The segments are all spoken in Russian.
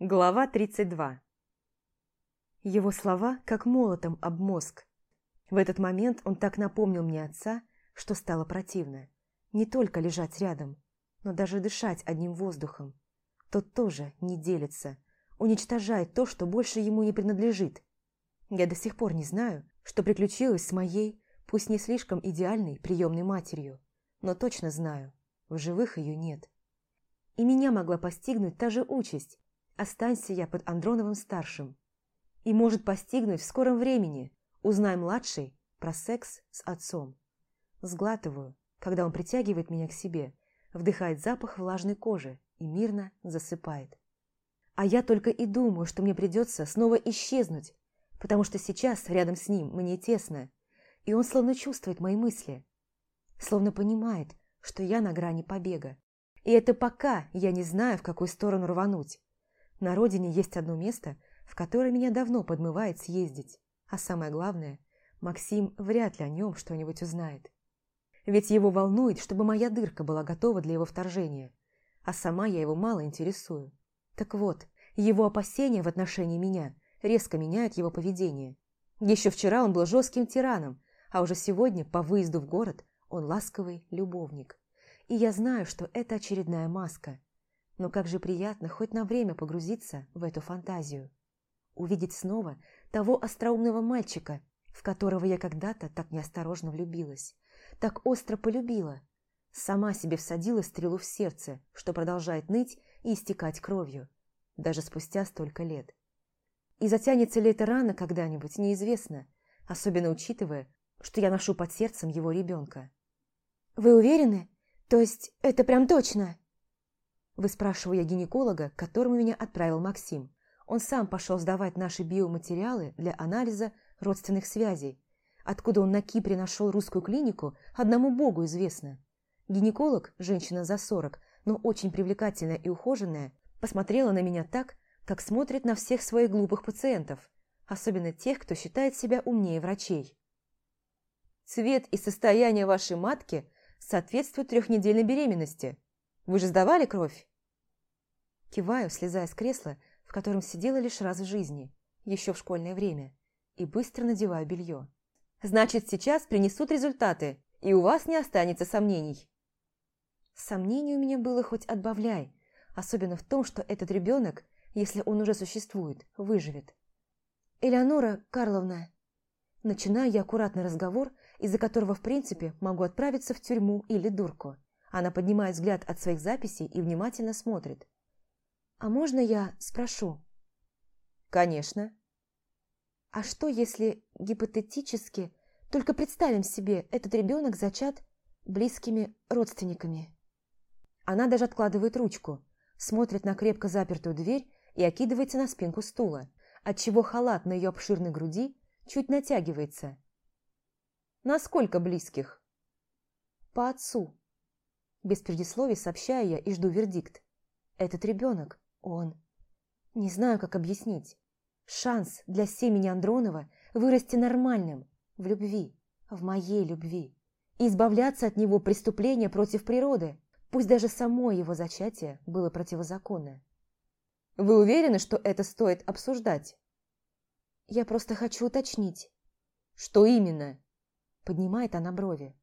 Глава 32 Его слова как молотом об мозг. В этот момент он так напомнил мне отца, что стало противно. Не только лежать рядом, но даже дышать одним воздухом. Тот тоже не делится, уничтожает то, что больше ему не принадлежит. Я до сих пор не знаю, что приключилось с моей, пусть не слишком идеальной приемной матерью, но точно знаю, в живых ее нет. И меня могла постигнуть та же участь, Останься я под Андроновым-старшим. И может постигнуть в скором времени. Узнай младший про секс с отцом. Сглатываю, когда он притягивает меня к себе, вдыхает запах влажной кожи и мирно засыпает. А я только и думаю, что мне придется снова исчезнуть, потому что сейчас рядом с ним мне тесно, и он словно чувствует мои мысли, словно понимает, что я на грани побега. И это пока я не знаю, в какую сторону рвануть. На родине есть одно место, в которое меня давно подмывает съездить. А самое главное, Максим вряд ли о нем что-нибудь узнает. Ведь его волнует, чтобы моя дырка была готова для его вторжения. А сама я его мало интересую. Так вот, его опасения в отношении меня резко меняют его поведение. Еще вчера он был жестким тираном, а уже сегодня, по выезду в город, он ласковый любовник. И я знаю, что это очередная маска – но как же приятно хоть на время погрузиться в эту фантазию. Увидеть снова того остроумного мальчика, в которого я когда-то так неосторожно влюбилась, так остро полюбила. Сама себе всадила стрелу в сердце, что продолжает ныть и истекать кровью, даже спустя столько лет. И затянется ли эта рана когда-нибудь, неизвестно, особенно учитывая, что я ношу под сердцем его ребенка. «Вы уверены? То есть это прям точно?» Выспрашиваю я гинеколога, к которому меня отправил Максим. Он сам пошел сдавать наши биоматериалы для анализа родственных связей. Откуда он на Кипре нашел русскую клинику, одному богу известно. Гинеколог, женщина за сорок, но очень привлекательная и ухоженная, посмотрела на меня так, как смотрит на всех своих глупых пациентов, особенно тех, кто считает себя умнее врачей. Цвет и состояние вашей матки соответствуют трехнедельной беременности. Вы же сдавали кровь? Киваю, слезая с кресла, в котором сидела лишь раз в жизни, еще в школьное время, и быстро надеваю белье. «Значит, сейчас принесут результаты, и у вас не останется сомнений». Сомнений у меня было хоть отбавляй, особенно в том, что этот ребенок, если он уже существует, выживет. «Элеонора Карловна...» Начинаю я аккуратный разговор, из-за которого, в принципе, могу отправиться в тюрьму или дурку. Она поднимает взгляд от своих записей и внимательно смотрит. «А можно я спрошу?» «Конечно». «А что, если гипотетически, только представим себе, этот ребенок зачат близкими родственниками?» Она даже откладывает ручку, смотрит на крепко запертую дверь и окидывается на спинку стула, отчего халат на ее обширной груди чуть натягивается. «Насколько близких?» «По отцу». Без предисловий сообщаю я и жду вердикт. «Этот ребенок он. Не знаю, как объяснить. Шанс для семени Андронова вырасти нормальным, в любви, в моей любви. И избавляться от него преступления против природы, пусть даже само его зачатие было противозаконно. Вы уверены, что это стоит обсуждать? Я просто хочу уточнить. Что именно? Поднимает она брови.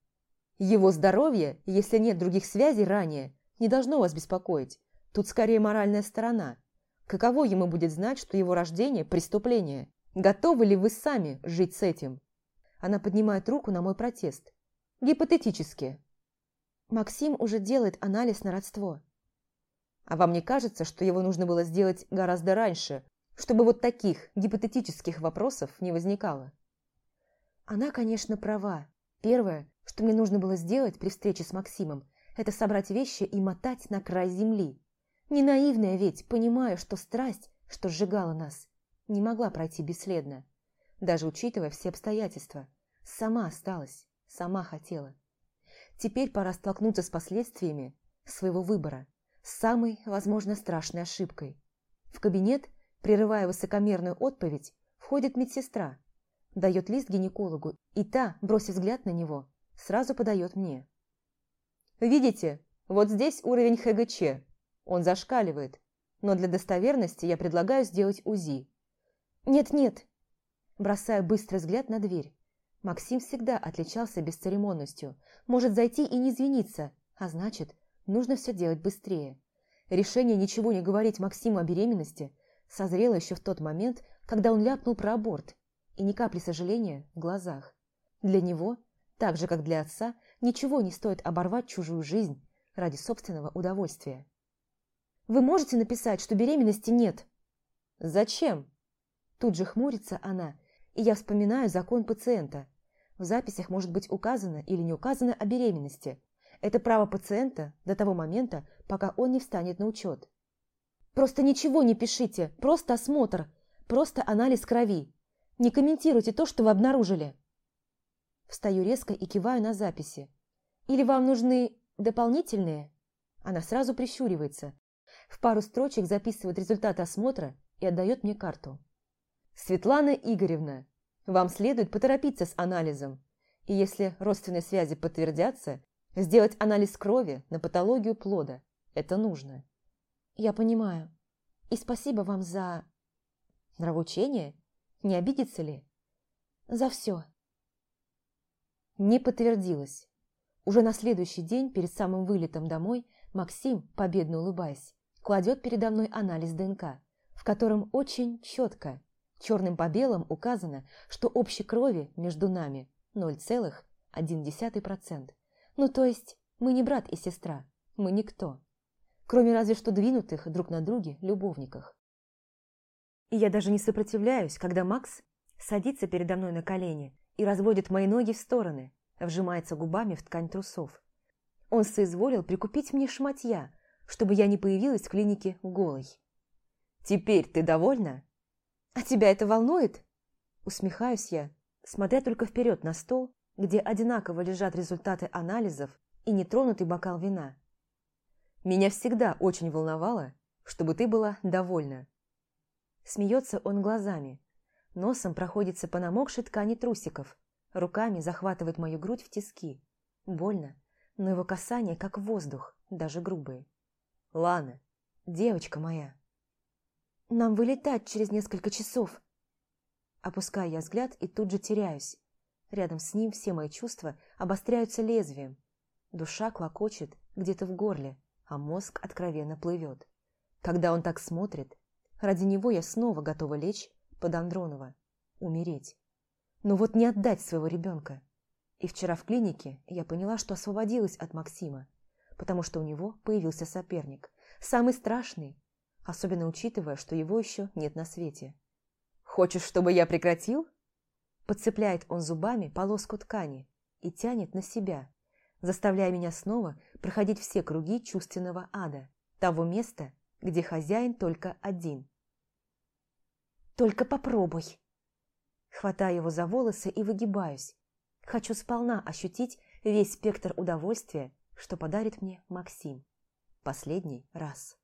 Его здоровье, если нет других связей ранее, не должно вас беспокоить. Тут скорее моральная сторона. Каково ему будет знать, что его рождение – преступление? Готовы ли вы сами жить с этим? Она поднимает руку на мой протест. Гипотетически. Максим уже делает анализ на родство. А вам не кажется, что его нужно было сделать гораздо раньше, чтобы вот таких гипотетических вопросов не возникало? Она, конечно, права. Первое, что мне нужно было сделать при встрече с Максимом, это собрать вещи и мотать на край земли. Не наивная ведь, понимаю, что страсть, что сжигала нас, не могла пройти бесследно. Даже учитывая все обстоятельства. Сама осталась, сама хотела. Теперь пора столкнуться с последствиями своего выбора, с самой, возможно, страшной ошибкой. В кабинет, прерывая высокомерную отповедь, входит медсестра, дает лист гинекологу, и та, бросив взгляд на него, сразу подает мне. «Видите, вот здесь уровень ХГЧ, он зашкаливает. но для достоверности я предлагаю сделать УЗИ». «Нет-нет». Бросаю быстрый взгляд на дверь. Максим всегда отличался бесцеремонностью. Может зайти и не извиниться, а значит, нужно все делать быстрее. Решение ничего не говорить Максиму о беременности созрело еще в тот момент, когда он ляпнул про аборт, и ни капли сожаления в глазах. Для него, так же как для отца, ничего не стоит оборвать чужую жизнь ради собственного удовольствия. «Вы можете написать, что беременности нет?» «Зачем?» Тут же хмурится она, и я вспоминаю закон пациента, в записях может быть указано или не указано о беременности. Это право пациента до того момента, пока он не встанет на учет. Просто ничего не пишите, просто осмотр, просто анализ крови. Не комментируйте то, что вы обнаружили. Встаю резко и киваю на записи. Или вам нужны дополнительные? Она сразу прищуривается. В пару строчек записывает результаты осмотра и отдает мне карту. Светлана Игоревна, вам следует поторопиться с анализом, и если родственные связи подтвердятся, сделать анализ крови на патологию плода. Это нужно. Я понимаю. И спасибо вам за... Нравоучение? Не обидится ли? За все. Не подтвердилось. Уже на следующий день, перед самым вылетом домой, Максим, победно улыбаясь, кладет передо мной анализ ДНК, в котором очень четко Черным по белым указано, что общей крови между нами 0,1%. Ну, то есть, мы не брат и сестра, мы никто. Кроме разве что двинутых друг на друге любовниках. И я даже не сопротивляюсь, когда Макс садится передо мной на колени и разводит мои ноги в стороны, вжимается губами в ткань трусов. Он соизволил прикупить мне шматья, чтобы я не появилась в клинике голой. «Теперь ты довольна?» «А тебя это волнует?» Усмехаюсь я, смотря только вперед на стол, где одинаково лежат результаты анализов и нетронутый бокал вина. «Меня всегда очень волновало, чтобы ты была довольна». Смеется он глазами, носом проходится по намокшей ткани трусиков, руками захватывает мою грудь в тиски. Больно, но его касание как воздух, даже грубые. «Лана, девочка моя!» Нам вылетать через несколько часов. Опускаю я взгляд и тут же теряюсь. Рядом с ним все мои чувства обостряются лезвием. Душа клокочет где-то в горле, а мозг откровенно плывет. Когда он так смотрит, ради него я снова готова лечь под Андронова, умереть. Но вот не отдать своего ребенка. И вчера в клинике я поняла, что освободилась от Максима, потому что у него появился соперник, самый страшный, особенно учитывая, что его еще нет на свете. «Хочешь, чтобы я прекратил?» Подцепляет он зубами полоску ткани и тянет на себя, заставляя меня снова проходить все круги чувственного ада, того места, где хозяин только один. «Только попробуй!» Хватаю его за волосы и выгибаюсь. Хочу сполна ощутить весь спектр удовольствия, что подарит мне Максим. Последний раз.